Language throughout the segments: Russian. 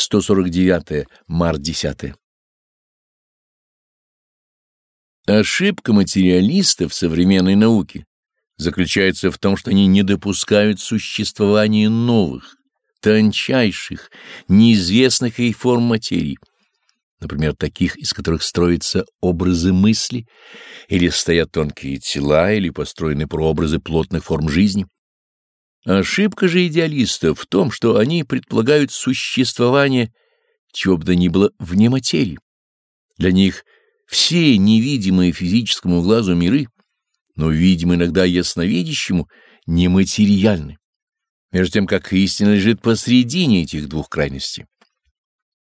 149. Март 10. Ошибка материалистов современной науки заключается в том, что они не допускают существования новых, тончайших, неизвестных ей форм материи, например, таких, из которых строятся образы мысли, или стоят тонкие тела, или построены прообразы плотных форм жизни. Ошибка же идеалистов в том, что они предполагают существование чего бы то ни было вне материи. Для них все невидимые физическому глазу миры, но видимы иногда ясновидящему, нематериальны, между тем как истина лежит посредине этих двух крайностей.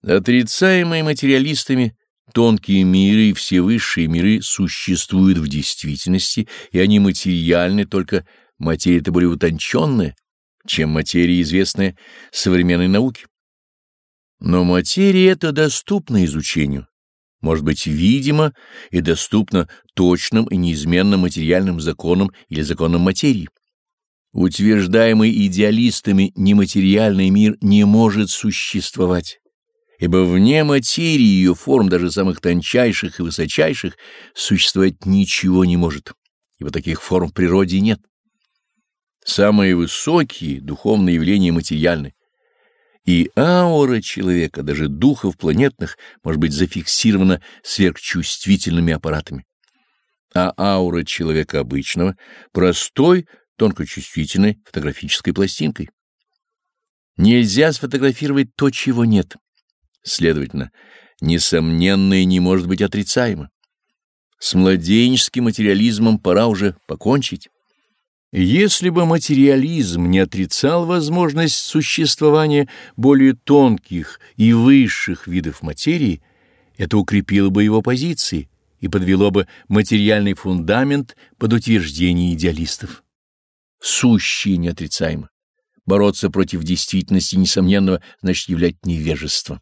Отрицаемые материалистами тонкие миры и все высшие миры существуют в действительности, и они материальны, только материя-то более утонченная, чем материя, известная современной науке. Но материя эта доступна изучению, может быть видимо и доступна точным и неизменным материальным законам или законам материи. Утверждаемый идеалистами нематериальный мир не может существовать, ибо вне материи ее форм, даже самых тончайших и высочайших, существовать ничего не может, ибо таких форм в природе нет. Самые высокие духовные явления материальны, и аура человека, даже духов планетных, может быть зафиксирована сверхчувствительными аппаратами. А аура человека обычного — простой, тонкочувствительной фотографической пластинкой. Нельзя сфотографировать то, чего нет. Следовательно, несомненное не может быть отрицаемо. С младенческим материализмом пора уже покончить. Если бы материализм не отрицал возможность существования более тонких и высших видов материи, это укрепило бы его позиции и подвело бы материальный фундамент под утверждение идеалистов. Сущее неотрицаемо. Бороться против действительности несомненного значит являть невежество.